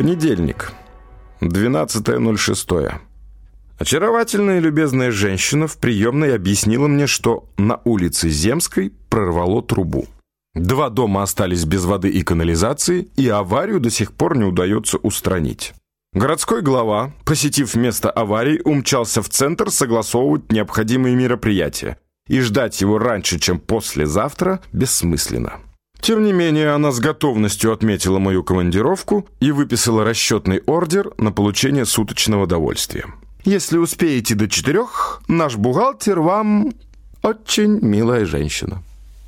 Понедельник, 12.06. Очаровательная и любезная женщина в приемной объяснила мне, что на улице Земской прорвало трубу. Два дома остались без воды и канализации, и аварию до сих пор не удается устранить. Городской глава, посетив место аварии, умчался в центр согласовывать необходимые мероприятия, и ждать его раньше, чем послезавтра, бессмысленно. Тем не менее, она с готовностью отметила мою командировку и выписала расчетный ордер на получение суточного довольствия. Если успеете до четырех, наш бухгалтер вам очень милая женщина.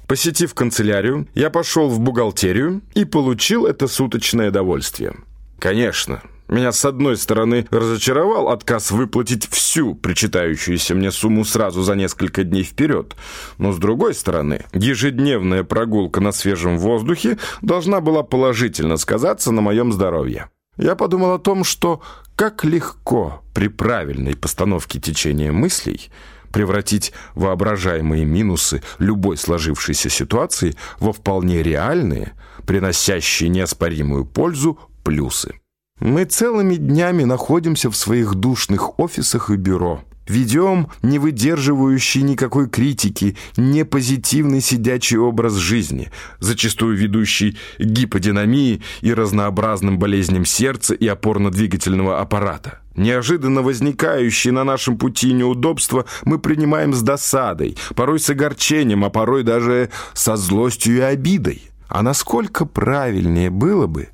Посетив канцелярию, я пошел в бухгалтерию и получил это суточное довольствие. Конечно, меня, с одной стороны, разочаровал отказ выплатить всю причитающуюся мне сумму сразу за несколько дней вперед. Но, с другой стороны, ежедневная прогулка на свежем воздухе должна была положительно сказаться на моем здоровье. Я подумал о том, что как легко при правильной постановке течения мыслей превратить воображаемые минусы любой сложившейся ситуации во вполне реальные, приносящие неоспоримую пользу, плюсы. Мы целыми днями находимся в своих душных офисах и бюро. Ведем не выдерживающий никакой критики, не позитивный сидячий образ жизни, зачастую ведущий гиподинамии и разнообразным болезням сердца и опорно-двигательного аппарата. Неожиданно возникающие на нашем пути неудобства мы принимаем с досадой, порой с огорчением, а порой даже со злостью и обидой. А насколько правильнее было бы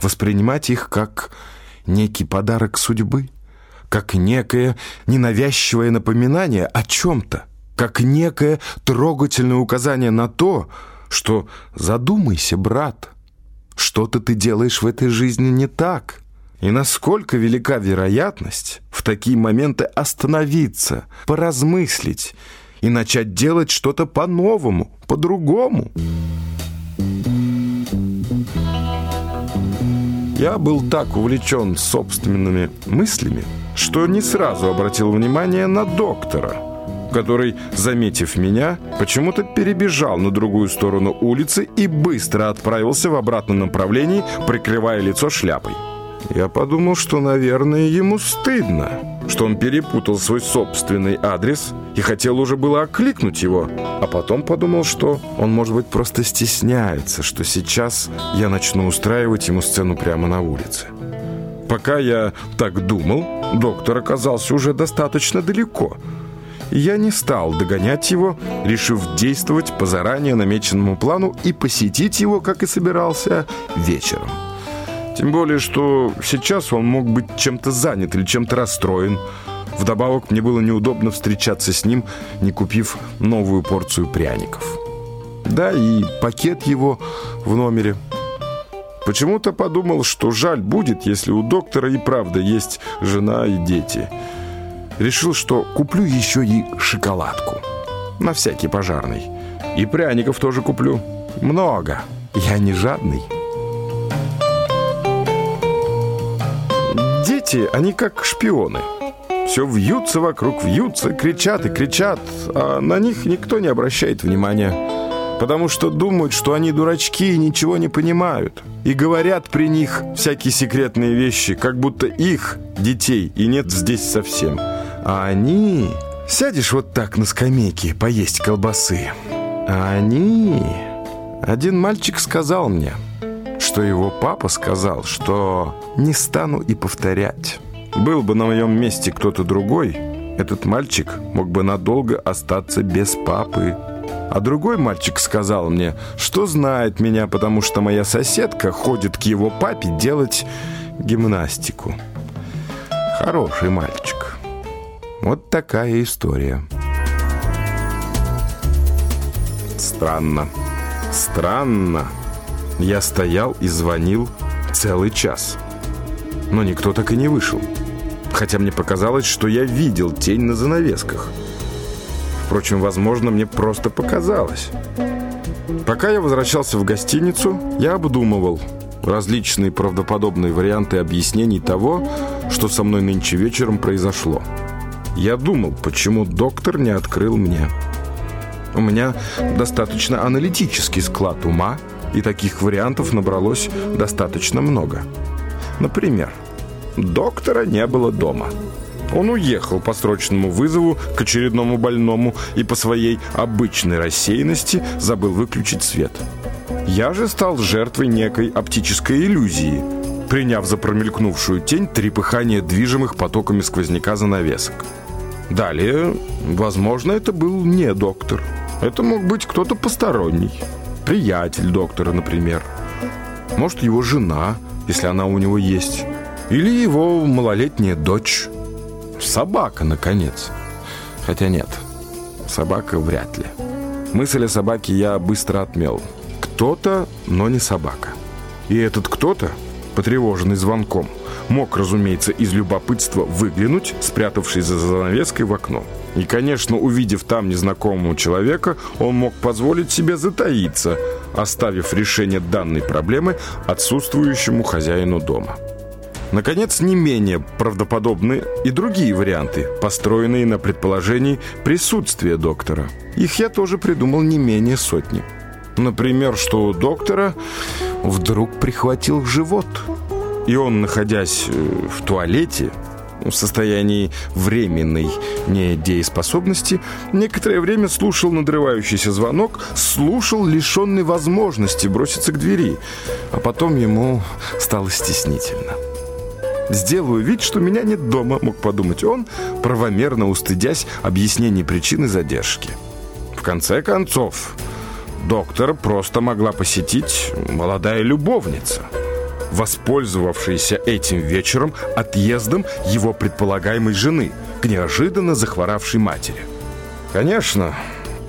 воспринимать их как некий подарок судьбы? как некое ненавязчивое напоминание о чем-то, как некое трогательное указание на то, что задумайся, брат, что-то ты делаешь в этой жизни не так. И насколько велика вероятность в такие моменты остановиться, поразмыслить и начать делать что-то по-новому, по-другому. Я был так увлечен собственными мыслями, что не сразу обратил внимание на доктора, который, заметив меня, почему-то перебежал на другую сторону улицы и быстро отправился в обратном направлении, прикрывая лицо шляпой. Я подумал, что, наверное, ему стыдно, что он перепутал свой собственный адрес и хотел уже было окликнуть его, а потом подумал, что он, может быть, просто стесняется, что сейчас я начну устраивать ему сцену прямо на улице. Пока я так думал, доктор оказался уже достаточно далеко. Я не стал догонять его, решив действовать по заранее намеченному плану и посетить его, как и собирался, вечером. Тем более, что сейчас он мог быть чем-то занят или чем-то расстроен. Вдобавок, мне было неудобно встречаться с ним, не купив новую порцию пряников. Да, и пакет его в номере – Почему-то подумал, что жаль будет, если у доктора и правда есть жена и дети. Решил, что куплю еще и шоколадку. На всякий пожарный. И пряников тоже куплю. Много. Я не жадный. Дети, они как шпионы. Все вьются вокруг, вьются, кричат и кричат, а на них никто не обращает внимания потому что думают, что они дурачки и ничего не понимают. И говорят при них всякие секретные вещи, как будто их, детей, и нет здесь совсем. А они... Сядешь вот так на скамейке поесть колбасы. А они... Один мальчик сказал мне, что его папа сказал, что не стану и повторять. Был бы на моем месте кто-то другой, этот мальчик мог бы надолго остаться без папы. А другой мальчик сказал мне, что знает меня, потому что моя соседка ходит к его папе делать гимнастику. Хороший мальчик. Вот такая история. Странно. Странно. Я стоял и звонил целый час. Но никто так и не вышел. Хотя мне показалось, что я видел тень на занавесках. Впрочем, возможно, мне просто показалось. Пока я возвращался в гостиницу, я обдумывал различные правдоподобные варианты объяснений того, что со мной нынче вечером произошло. Я думал, почему доктор не открыл мне. У меня достаточно аналитический склад ума, и таких вариантов набралось достаточно много. Например, доктора не было дома. Он уехал по срочному вызову к очередному больному и по своей обычной рассеянности забыл выключить свет. Я же стал жертвой некой оптической иллюзии, приняв за промелькнувшую тень трепыхание движимых потоками сквозняка занавесок. Далее, возможно, это был не доктор. Это мог быть кто-то посторонний. Приятель доктора, например. Может, его жена, если она у него есть. Или его малолетняя дочь. Собака, наконец. Хотя нет, собака вряд ли. Мысль о собаке я быстро отмел. Кто-то, но не собака. И этот кто-то, потревоженный звонком, мог, разумеется, из любопытства выглянуть, спрятавшись за занавеской в окно. И, конечно, увидев там незнакомого человека, он мог позволить себе затаиться, оставив решение данной проблемы отсутствующему хозяину дома. Наконец, не менее правдоподобны и другие варианты, построенные на предположении присутствия доктора. Их я тоже придумал не менее сотни. Например, что у доктора вдруг прихватил живот. И он, находясь э, в туалете, в состоянии временной недееспособности, некоторое время слушал надрывающийся звонок, слушал лишенный возможности броситься к двери, а потом ему стало стеснительно. «Сделаю вид, что меня нет дома», — мог подумать он, правомерно устыдясь объяснений причины задержки. В конце концов, доктора просто могла посетить молодая любовница, воспользовавшаяся этим вечером отъездом его предполагаемой жены к неожиданно захворавшей матери. Конечно,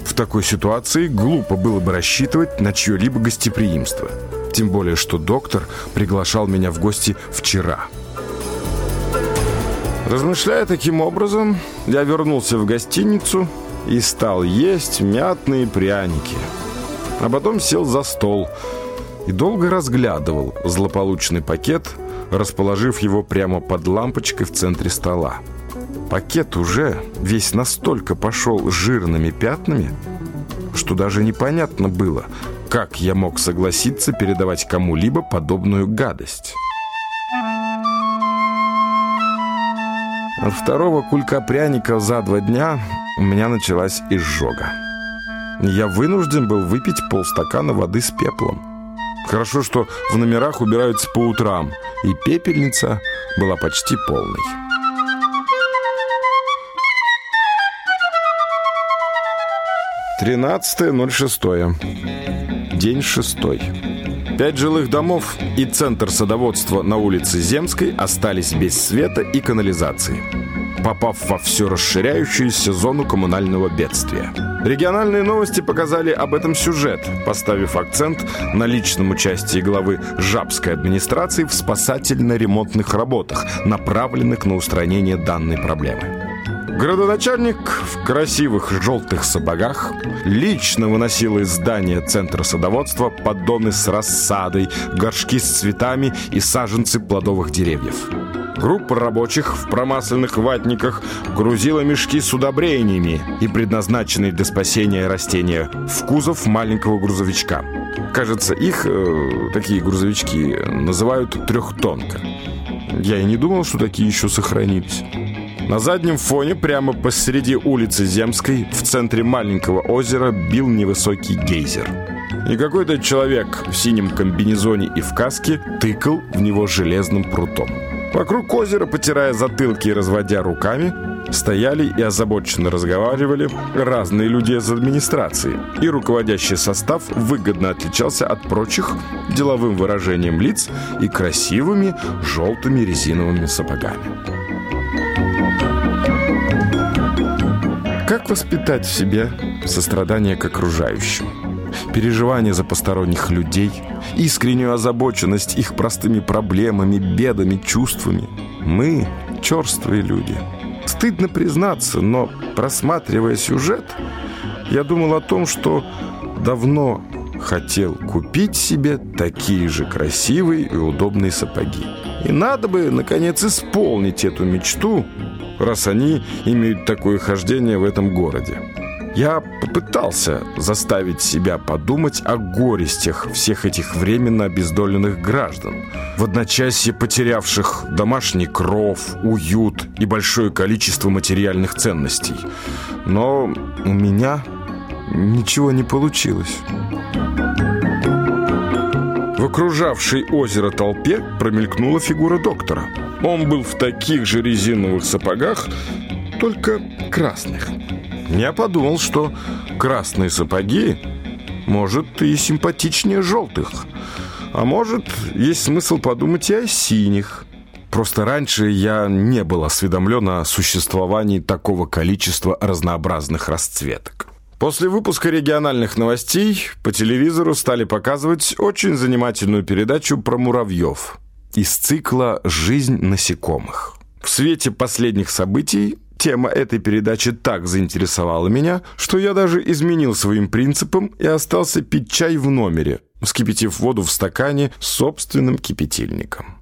в такой ситуации глупо было бы рассчитывать на чье-либо гостеприимство. Тем более, что доктор приглашал меня в гости вчера – Размышляя таким образом, я вернулся в гостиницу и стал есть мятные пряники. А потом сел за стол и долго разглядывал злополучный пакет, расположив его прямо под лампочкой в центре стола. Пакет уже весь настолько пошел жирными пятнами, что даже непонятно было, как я мог согласиться передавать кому-либо подобную гадость. От второго кулька пряников за два дня у меня началась изжога. Я вынужден был выпить полстакана воды с пеплом. Хорошо, что в номерах убираются по утрам, и пепельница была почти полной. Тринадцатое ноль шестое. День шестой. Пять жилых домов и центр садоводства на улице Земской остались без света и канализации, попав во все расширяющуюся зону коммунального бедствия. Региональные новости показали об этом сюжет, поставив акцент на личном участии главы Жабской администрации в спасательно-ремонтных работах, направленных на устранение данной проблемы. Городоначальник в красивых желтых сапогах лично выносил из здания Центра садоводства поддоны с рассадой, горшки с цветами и саженцы плодовых деревьев. Группа рабочих в промасленных ватниках грузила мешки с удобрениями и предназначенные для спасения растения в кузов маленького грузовичка. Кажется, их, э, такие грузовички, называют трехтонка. Я и не думал, что такие еще сохранились. На заднем фоне, прямо посреди улицы Земской, в центре маленького озера, бил невысокий гейзер. И какой-то человек в синем комбинезоне и в каске тыкал в него железным прутом. Вокруг озера, потирая затылки и разводя руками, стояли и озабоченно разговаривали разные люди из администрации, и руководящий состав выгодно отличался от прочих деловым выражением лиц и красивыми желтыми резиновыми сапогами. Как воспитать в себе сострадание к окружающим? Переживание за посторонних людей, искреннюю озабоченность их простыми проблемами, бедами, чувствами. Мы – черствые люди. Стыдно признаться, но просматривая сюжет, я думал о том, что давно хотел купить себе такие же красивые и удобные сапоги. И надо бы, наконец, исполнить эту мечту, раз они имеют такое хождение в этом городе. Я попытался заставить себя подумать о горестях всех этих временно обездоленных граждан, в одночасье потерявших домашний кров, уют и большое количество материальных ценностей. Но у меня ничего не получилось. В окружавшей озеро толпе промелькнула фигура доктора. Он был в таких же резиновых сапогах, только красных. Я подумал, что красные сапоги, может, и симпатичнее желтых. А может, есть смысл подумать и о синих. Просто раньше я не был осведомлен о существовании такого количества разнообразных расцветок. После выпуска региональных новостей по телевизору стали показывать очень занимательную передачу про муравьев из цикла «Жизнь насекомых». В свете последних событий Тема этой передачи так заинтересовала меня, что я даже изменил своим принципам и остался пить чай в номере, вскипятив воду в стакане собственным кипятильником.